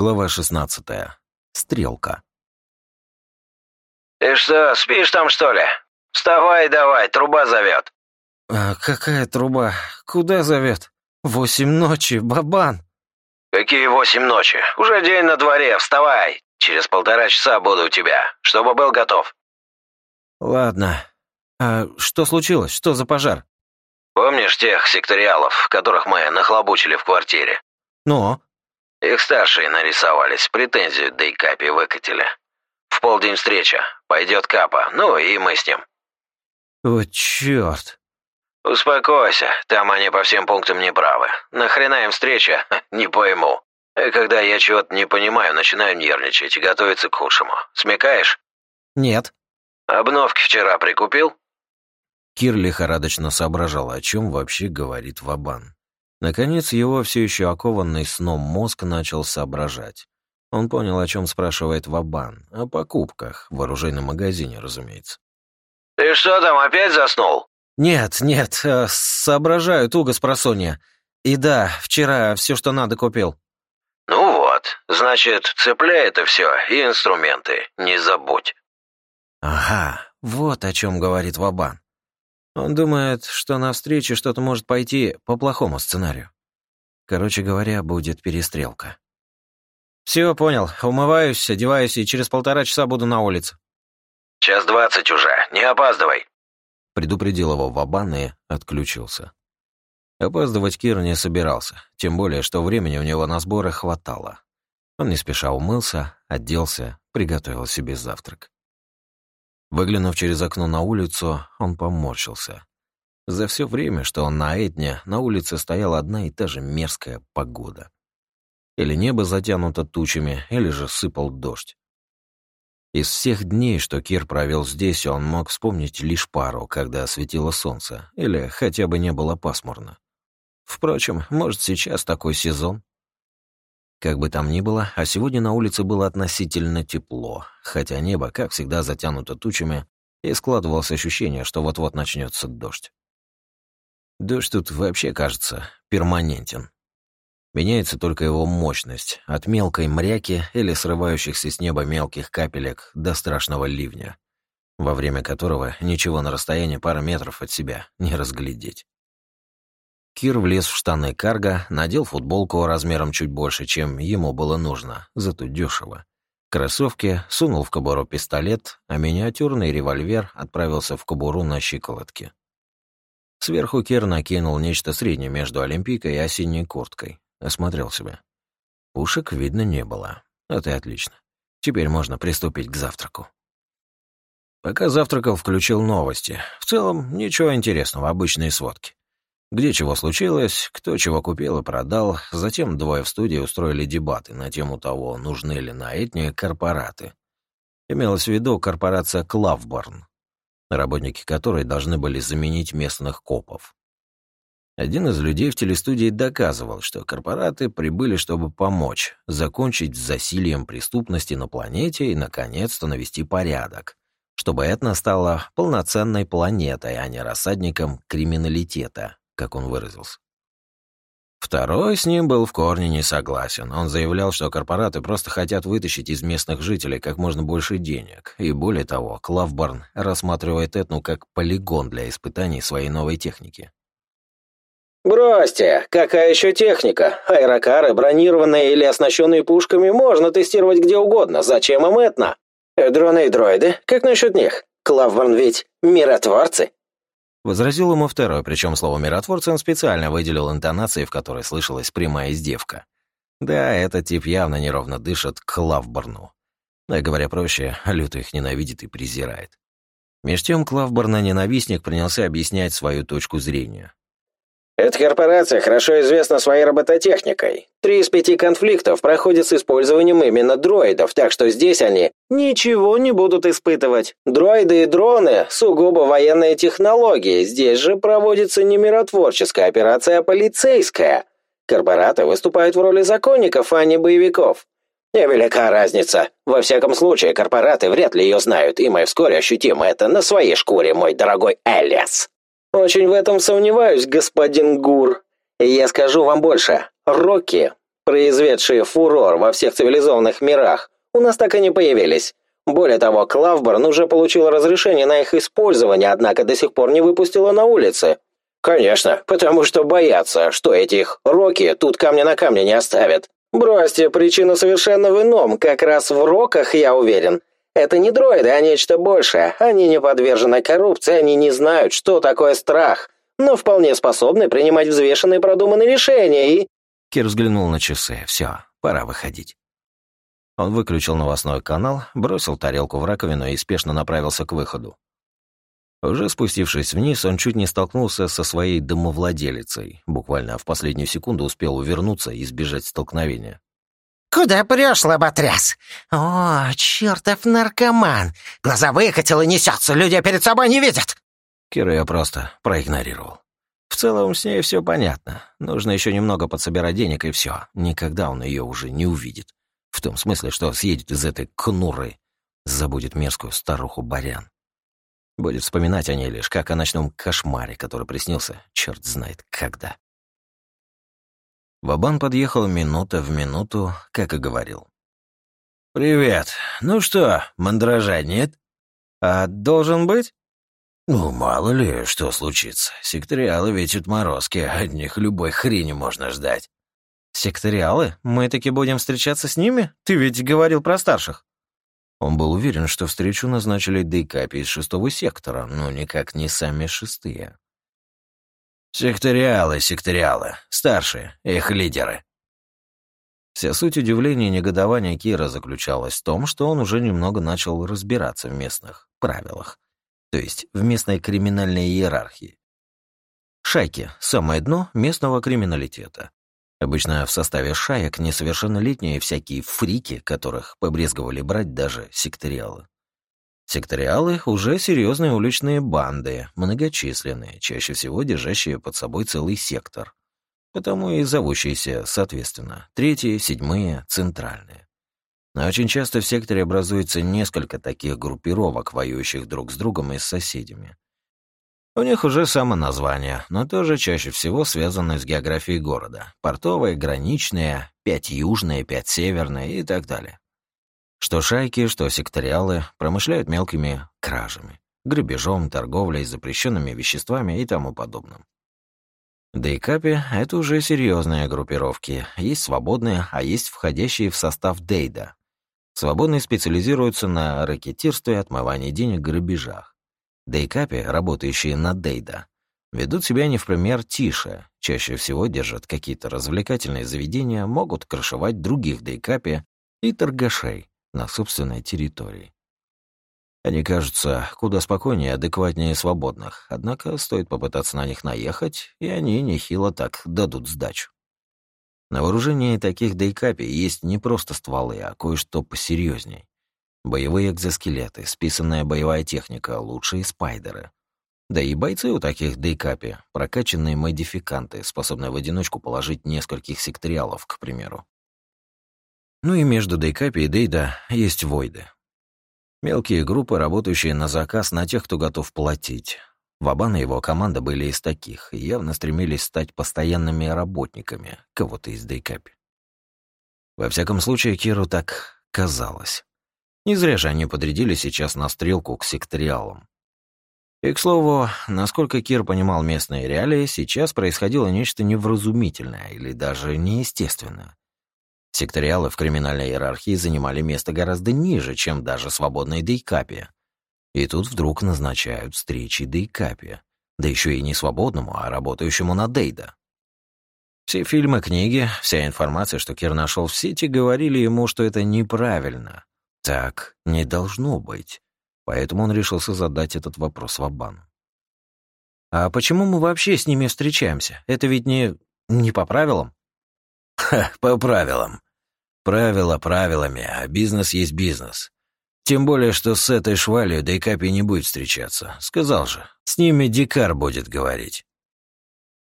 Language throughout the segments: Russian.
Глава 16. Стрелка. «Ты что, спишь там, что ли? Вставай давай, труба зовет». «А какая труба? Куда зовет? Восемь ночи, бабан!» «Какие восемь ночи? Уже день на дворе, вставай! Через полтора часа буду у тебя, чтобы был готов». «Ладно. А что случилось? Что за пожар?» «Помнишь тех секториалов, которых мы нахлобучили в квартире?» «Ну?» «Их старшие нарисовались, претензию Дейкапи выкатили. В полдень встреча. Пойдет Капа, ну и мы с ним». «О, черт!» «Успокойся, там они по всем пунктам не правы. Нахрена им встреча? Не пойму. И когда я чего-то не понимаю, начинаю нервничать и готовиться к худшему. Смекаешь?» «Нет». «Обновки вчера прикупил?» Кир лихорадочно соображал, о чем вообще говорит Вабан. Наконец, его все еще окованный сном мозг начал соображать. Он понял, о чем спрашивает Вабан. О покупках. В оружейном магазине, разумеется. «Ты что там, опять заснул?» «Нет, нет, э, соображаю туго с просонья. И да, вчера все, что надо, купил». «Ну вот, значит, цепляй это все и инструменты, не забудь». «Ага, вот о чем говорит Вабан. Он думает, что на встрече что-то может пойти по плохому сценарию. Короче говоря, будет перестрелка. Все, понял. Умываюсь, одеваюсь и через полтора часа буду на улице. Час двадцать уже, не опаздывай. Предупредил его Вабан и отключился. Опаздывать Кир не собирался, тем более, что времени у него на сборы хватало. Он не спеша умылся, оделся, приготовил себе завтрак. Выглянув через окно на улицу, он поморщился. За все время, что он на Этне, на улице стояла одна и та же мерзкая погода. Или небо затянуто тучами, или же сыпал дождь. Из всех дней, что Кир провел здесь, он мог вспомнить лишь пару, когда светило солнце, или хотя бы не было пасмурно. Впрочем, может, сейчас такой сезон? Как бы там ни было, а сегодня на улице было относительно тепло, хотя небо, как всегда, затянуто тучами, и складывалось ощущение, что вот-вот начнется дождь. Дождь тут вообще, кажется, перманентен. Меняется только его мощность, от мелкой мряки или срывающихся с неба мелких капелек до страшного ливня, во время которого ничего на расстоянии пары метров от себя не разглядеть. Кир влез в штаны карго, надел футболку размером чуть больше, чем ему было нужно, зато дешево. Кроссовки, сунул в кобуру пистолет, а миниатюрный револьвер отправился в кобуру на щиколотке. Сверху Кир накинул нечто среднее между олимпийкой и осенней курткой. Осмотрел себя. Пушек видно не было. Это отлично. Теперь можно приступить к завтраку. Пока завтракал, включил новости. В целом, ничего интересного, обычные сводки. Где чего случилось, кто чего купил и продал. Затем двое в студии устроили дебаты на тему того, нужны ли на этни корпораты. Имелось в виду корпорация Клавборн, работники которой должны были заменить местных копов. Один из людей в телестудии доказывал, что корпораты прибыли, чтобы помочь, закончить с засилием преступности на планете и, наконец-то, навести порядок, чтобы Этна стала полноценной планетой, а не рассадником криминалитета, как он выразился. Второй с ним был в корне не согласен. Он заявлял, что корпораты просто хотят вытащить из местных жителей как можно больше денег. И более того, Клавборн рассматривает Этну как полигон для испытаний своей новой техники. «Бросьте! Какая еще техника? Аэрокары, бронированные или оснащенные пушками, можно тестировать где угодно. Зачем им Этна? Дроны и дроиды? Как насчет них? Клавборн ведь миротворцы?» Возразил ему второй, причем слово «миротворцы» он специально выделил интонацией, в которой слышалась прямая издевка. Да, этот тип явно неровно дышит к Клавборну. Но, говоря проще, люто их ненавидит и презирает. Меж тем Клавборна-ненавистник принялся объяснять свою точку зрения. Эта корпорация хорошо известна своей робототехникой. Три из пяти конфликтов проходят с использованием именно дроидов, так что здесь они ничего не будут испытывать. Дроиды и дроны — сугубо военные технологии. Здесь же проводится не миротворческая операция, а полицейская. Корпораты выступают в роли законников, а не боевиков. Невелика разница. Во всяком случае, корпораты вряд ли ее знают, и мы вскоре ощутим это на своей шкуре, мой дорогой Элиас. «Очень в этом сомневаюсь, господин Гур. Я скажу вам больше. Рокки произведшие фурор во всех цивилизованных мирах, у нас так и не появились. Более того, Клавборн уже получил разрешение на их использование, однако до сих пор не выпустила на улицы. Конечно, потому что боятся, что этих роки тут камня на камне не оставят. Бросьте, причина совершенно в ином, как раз в роках, я уверен. Это не дроиды, а нечто большее. Они не подвержены коррупции, они не знают, что такое страх, но вполне способны принимать взвешенные продуманные решения и... Кир взглянул на часы. Все, пора выходить. Он выключил новостной канал, бросил тарелку в раковину и спешно направился к выходу. Уже спустившись вниз, он чуть не столкнулся со своей домовладелицей. Буквально в последнюю секунду успел увернуться и избежать столкновения. «Куда прешь, лоботряс? О, чертов наркоман! Глаза выкатил и несется, люди перед собой не видят!» Кира я просто проигнорировал. В целом с ней все понятно. Нужно еще немного подсобирать денег, и все. Никогда он ее уже не увидит. В том смысле, что съедет из этой кнуры, забудет мерзкую старуху Барян. Будет вспоминать о ней лишь как о ночном кошмаре, который приснился черт знает когда. Вабан подъехал минута в минуту, как и говорил. «Привет. Ну что, мандража нет?» «А должен быть?» «Ну, мало ли, что случится. Секториалы ведь отморозки, от них любой хрени можно ждать». «Секториалы? Мы таки будем встречаться с ними? Ты ведь говорил про старших». Он был уверен, что встречу назначили Дейкапи из шестого сектора, но никак не сами шестые. «Секториалы, секториалы. Старшие, их лидеры». Вся суть удивления и негодования Кира заключалась в том, что он уже немного начал разбираться в местных правилах, то есть в местной криминальной иерархии. Шайки — самое дно местного криминалитета. Обычно в составе шаек несовершеннолетние всякие фрики, которых побрезговали брать даже секториалы. Секториалы — уже серьезные уличные банды, многочисленные, чаще всего держащие под собой целый сектор. Потому и зовущиеся, соответственно, третьи, седьмые, центральные. Но очень часто в секторе образуется несколько таких группировок, воюющих друг с другом и с соседями. У них уже само название, но тоже чаще всего связаны с географией города. Портовые, граничные, пять южные, пять северные и так далее. Что шайки, что секториалы промышляют мелкими кражами, грабежом, торговлей, запрещенными веществами и тому подобным. Дейкапи — это уже серьезные группировки. Есть свободные, а есть входящие в состав Дейда. Свободные специализируются на ракетирстве, отмывании денег, грабежах. Дейкапи, работающие на Дейда, ведут себя не в пример тише, чаще всего держат какие-то развлекательные заведения, могут крышевать других Дейкапи и торгашей на собственной территории. Они кажутся куда спокойнее, адекватнее свободных, однако стоит попытаться на них наехать, и они нехило так дадут сдачу. На вооружении таких дейкапи есть не просто стволы, а кое-что посерьезней. Боевые экзоскелеты, списанная боевая техника, лучшие спайдеры. Да и бойцы у таких дейкапи, прокачанные модификанты, способные в одиночку положить нескольких секториалов, к примеру. Ну и между дейкапи и дейда есть войды. Мелкие группы, работающие на заказ на тех, кто готов платить. Вабан и его команда были из таких и явно стремились стать постоянными работниками кого-то из дейкапи. Во всяком случае, Киру так казалось. Не зря же они подрядили сейчас на стрелку к секториалам. И, к слову, насколько Кир понимал местные реалии, сейчас происходило нечто невразумительное или даже неестественное. Секториалы в криминальной иерархии занимали место гораздо ниже, чем даже свободные дейкапи. И тут вдруг назначают встречи дейкапи. Да еще и не свободному, а работающему на дейда. Все фильмы, книги, вся информация, что Кир нашел в сети, говорили ему, что это неправильно. Так не должно быть. Поэтому он решился задать этот вопрос Вабану. «А почему мы вообще с ними встречаемся? Это ведь не... не по правилам?» «Ха, по правилам. Правила правилами, а бизнес есть бизнес. Тем более, что с этой швалью Дейкапи не будет встречаться. Сказал же, с ними Дикар будет говорить».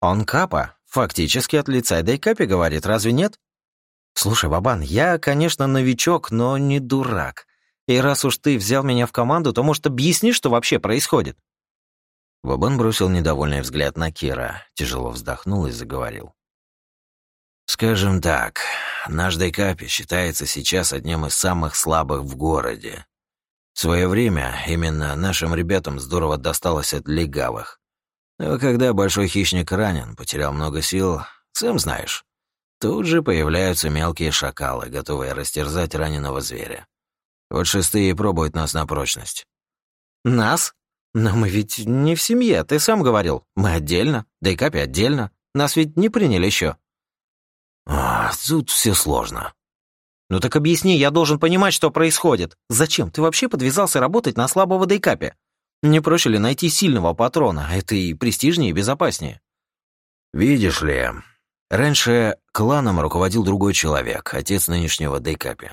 «Он Капа? Фактически от лица Дейкапи говорит, разве нет?» «Слушай, Бабан, я, конечно, новичок, но не дурак. И раз уж ты взял меня в команду, то, может, объясни, что вообще происходит?» Бабан бросил недовольный взгляд на Кира, тяжело вздохнул и заговорил. «Скажем так, наш Дейкапи считается сейчас одним из самых слабых в городе. В свое время именно нашим ребятам здорово досталось от легавых. Но когда большой хищник ранен, потерял много сил, сам знаешь, тут же появляются мелкие шакалы, готовые растерзать раненого зверя. Вот шестые пробуют нас на прочность. Нас? Но мы ведь не в семье, ты сам говорил. Мы отдельно, да и Капи отдельно. Нас ведь не приняли еще. А, тут все сложно. Ну так объясни, я должен понимать, что происходит. Зачем ты вообще подвязался работать на слабого дейкапе? Не проще ли найти сильного патрона? Это и престижнее, и безопаснее. Видишь ли, раньше кланом руководил другой человек, отец нынешнего дейкапи.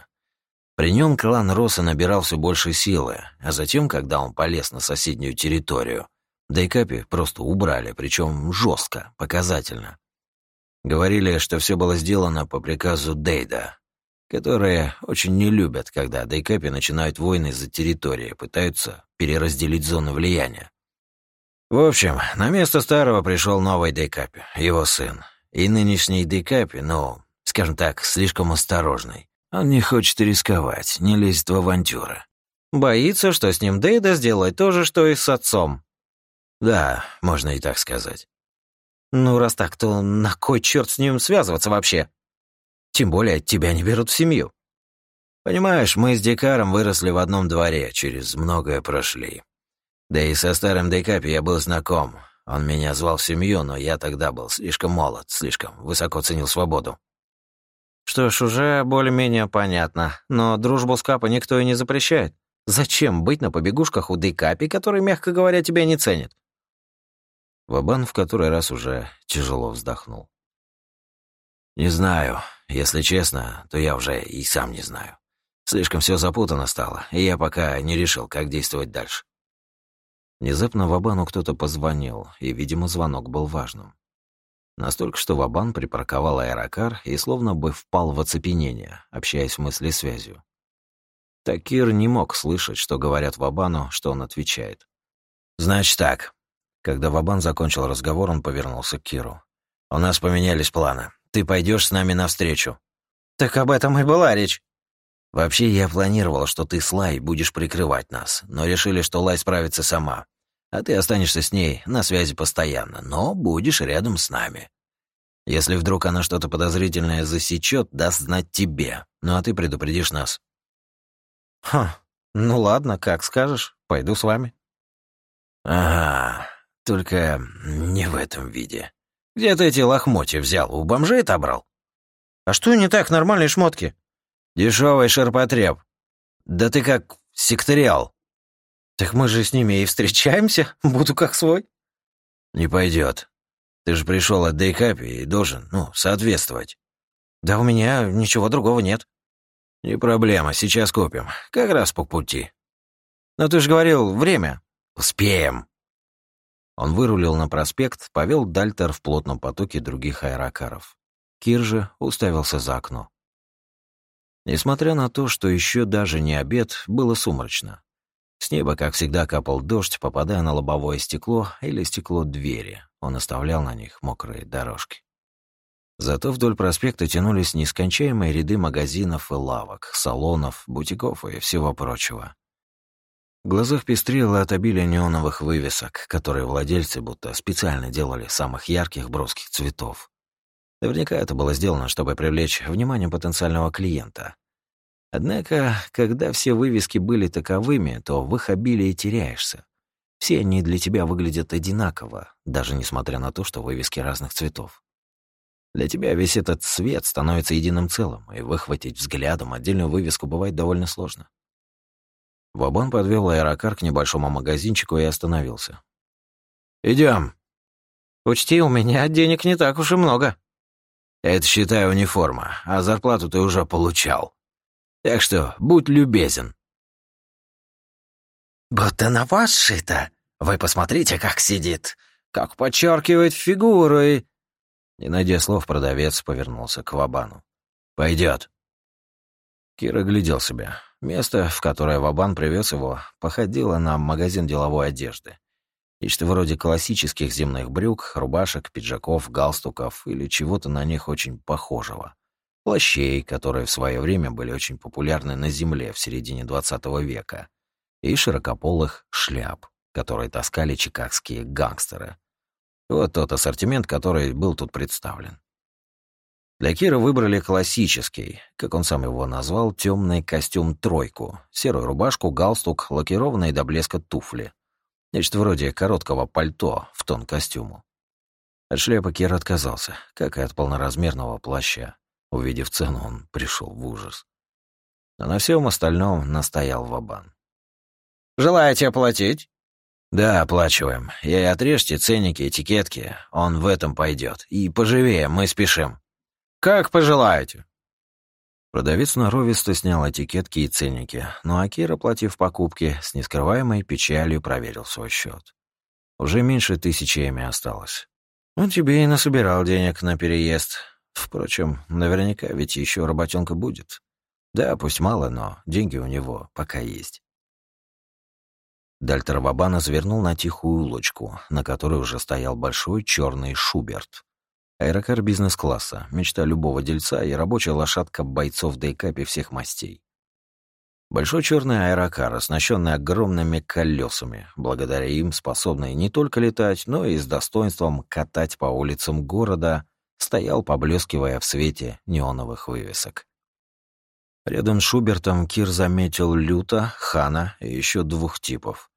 При нем клан рос и набирал все больше силы, а затем, когда он полез на соседнюю территорию, дейкапи просто убрали, причем жестко, показательно. Говорили, что все было сделано по приказу Дейда, которые очень не любят, когда Дейкапи начинают войны за территории, пытаются переразделить зоны влияния. В общем, на место старого пришел новый Дейкапи, его сын. И нынешний Дейкапи, ну, скажем так, слишком осторожный. Он не хочет рисковать, не лезет в авантюры. Боится, что с ним Дейда сделает то же, что и с отцом. Да, можно и так сказать. Ну, раз так, то на кой черт с ним связываться вообще? Тем более тебя не берут в семью. Понимаешь, мы с Дикаром выросли в одном дворе, через многое прошли. Да и со старым Дейкапи я был знаком. Он меня звал в семью, но я тогда был слишком молод, слишком высоко ценил свободу. Что ж, уже более-менее понятно. Но дружбу с Капа никто и не запрещает. Зачем быть на побегушках у Дейкапи, который, мягко говоря, тебя не ценит? Вабан в который раз уже тяжело вздохнул. «Не знаю. Если честно, то я уже и сам не знаю. Слишком все запутано стало, и я пока не решил, как действовать дальше». Внезапно Вабану кто-то позвонил, и, видимо, звонок был важным. Настолько, что Вабан припарковал аэрокар и словно бы впал в оцепенение, общаясь в мысли связью. Такир не мог слышать, что говорят Вабану, что он отвечает. «Значит так, когда Вабан закончил разговор, он повернулся к Киру. «У нас поменялись планы. Ты пойдешь с нами навстречу». «Так об этом и была речь». «Вообще, я планировал, что ты с Лай будешь прикрывать нас, но решили, что Лай справится сама. А ты останешься с ней на связи постоянно, но будешь рядом с нами. Если вдруг она что-то подозрительное засечет, даст знать тебе, ну а ты предупредишь нас». «Ха, ну ладно, как скажешь, пойду с вами». «Ага, только не в этом виде. Где ты эти лохмотья взял? У бомжей отобрал? А что не так, нормальные шмотки? Дешевый ширпотреб. Да ты как секториал. Так мы же с ними и встречаемся. Буду как свой. Не пойдет. Ты же пришел от Дейкапи и должен, ну, соответствовать. Да у меня ничего другого нет. Не проблема, сейчас купим. Как раз по пути. Но ты же говорил, время. Успеем. Он вырулил на проспект, повел Дальтер в плотном потоке других аэрокаров. Кир же уставился за окно. Несмотря на то, что еще даже не обед, было сумрачно. С неба, как всегда, капал дождь, попадая на лобовое стекло или стекло двери. Он оставлял на них мокрые дорожки. Зато вдоль проспекта тянулись нескончаемые ряды магазинов и лавок, салонов, бутиков и всего прочего. В глазах пестрело от обилия неоновых вывесок, которые владельцы будто специально делали самых ярких броских цветов. Наверняка это было сделано, чтобы привлечь внимание потенциального клиента. Однако, когда все вывески были таковыми, то в их обилии теряешься. Все они для тебя выглядят одинаково, даже несмотря на то, что вывески разных цветов. Для тебя весь этот цвет становится единым целым, и выхватить взглядом отдельную вывеску бывает довольно сложно. Вабан подвел аэрокар к небольшому магазинчику и остановился. Идем. Учти, у меня денег не так уж и много. Это, считай, униформа, а зарплату ты уже получал. Так что будь любезен. «Будто на вас шито. Вы посмотрите, как сидит. Как подчеркивает фигуры». Не найдя слов, продавец повернулся к Вабану. Пойдет. Кира глядел себя. Место, в которое Вабан привез его, походило на магазин деловой одежды. Нечто вроде классических земных брюк, рубашек, пиджаков, галстуков или чего-то на них очень похожего. плащей, которые в свое время были очень популярны на Земле в середине 20 века, и широкополых шляп, которые таскали чикагские гангстеры. Вот тот ассортимент, который был тут представлен. Для Кира выбрали классический, как он сам его назвал, темный костюм «тройку», серую рубашку, галстук, лакированные до блеска туфли. Нечто вроде короткого пальто в тон костюму. От шляпы Кир отказался, как и от полноразмерного плаща. Увидев цену, он пришел в ужас. Но на всем остальном настоял Вабан. «Желаете оплатить?» «Да, оплачиваем. И отрежьте ценники, этикетки. Он в этом пойдет. И поживее, мы спешим». «Как пожелаете». Продавец норовисто снял этикетки и ценники, но Акир, оплатив покупки, с нескрываемой печалью проверил свой счет. Уже меньше тысячи эми осталось. Он тебе и насобирал денег на переезд. Впрочем, наверняка ведь еще работенка будет. Да, пусть мало, но деньги у него пока есть. Дальтер Вабана завернул на тихую улочку, на которой уже стоял большой черный Шуберт. Аэрокар бизнес-класса, мечта любого дельца и рабочая лошадка бойцов дейкапи всех мастей. Большой черный аэрокар, оснащенный огромными колесами, благодаря им способный не только летать, но и с достоинством катать по улицам города, стоял, поблескивая в свете неоновых вывесок. Рядом с Шубертом Кир заметил Люта, Хана и еще двух типов.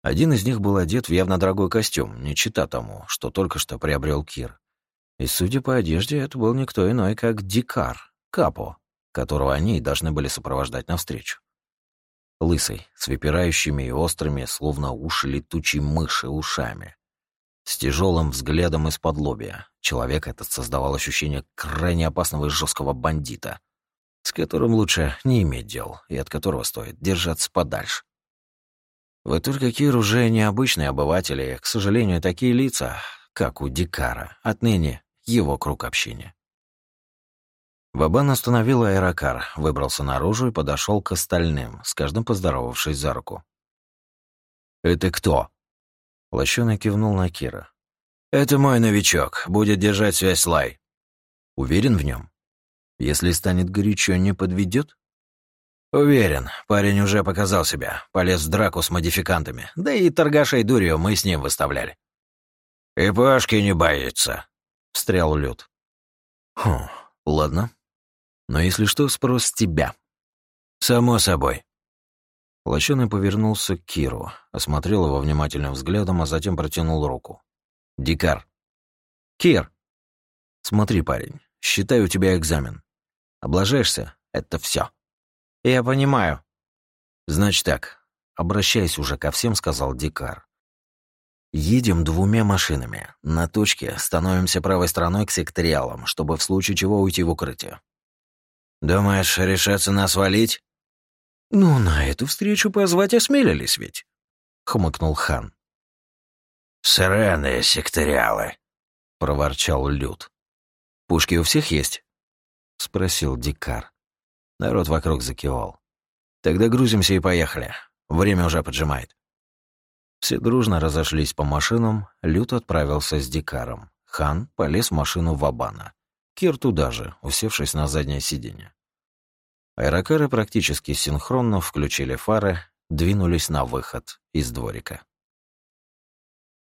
Один из них был одет в явно дорогой костюм, не чита тому, что только что приобрел Кир. И, судя по одежде, это был никто иной, как Дикар, Капо, которого они должны были сопровождать навстречу. Лысый, с выпирающими и острыми, словно уши летучей мыши, ушами. С тяжелым взглядом из-под лобья. Человек этот создавал ощущение крайне опасного и жесткого бандита, с которым лучше не иметь дел и от которого стоит держаться подальше. Вот только Кир уже необычный обыватель, и, к сожалению, такие лица, как у Дикара, отныне его круг общения. Вабан остановил аэрокар, выбрался наружу и подошел к остальным, с каждым поздоровавшись за руку. «Это кто?» Лощеный кивнул на Кира. «Это мой новичок, будет держать связь Лай». «Уверен в нем? Если станет горячо, не подведет? «Уверен, парень уже показал себя, полез в драку с модификантами, да и торгашей дурью мы с ним выставляли». «И Пашки не боится», — встрял Люд. «Хм, ладно. Но если что, спрос с тебя». «Само собой». Лощеный повернулся к Киру, осмотрел его внимательным взглядом, а затем протянул руку. «Дикар». «Кир!» «Смотри, парень, считай у тебя экзамен. Облажаешься — это все. «Я понимаю». «Значит так, обращаясь уже ко всем», — сказал Дикар. «Едем двумя машинами. На точке становимся правой стороной к секториалам, чтобы в случае чего уйти в укрытие». «Думаешь, решаться нас валить?» «Ну, на эту встречу позвать осмелились ведь», — хмыкнул хан. «Сраные секториалы», — проворчал Люд. «Пушки у всех есть?» — спросил Дикар. Народ вокруг закивал. «Тогда грузимся и поехали. Время уже поджимает». Все дружно разошлись по машинам, Лют отправился с Дикаром. Хан полез в машину Вабана. Кир туда же, усевшись на заднее сиденье. Аэрокары практически синхронно включили фары, двинулись на выход из дворика.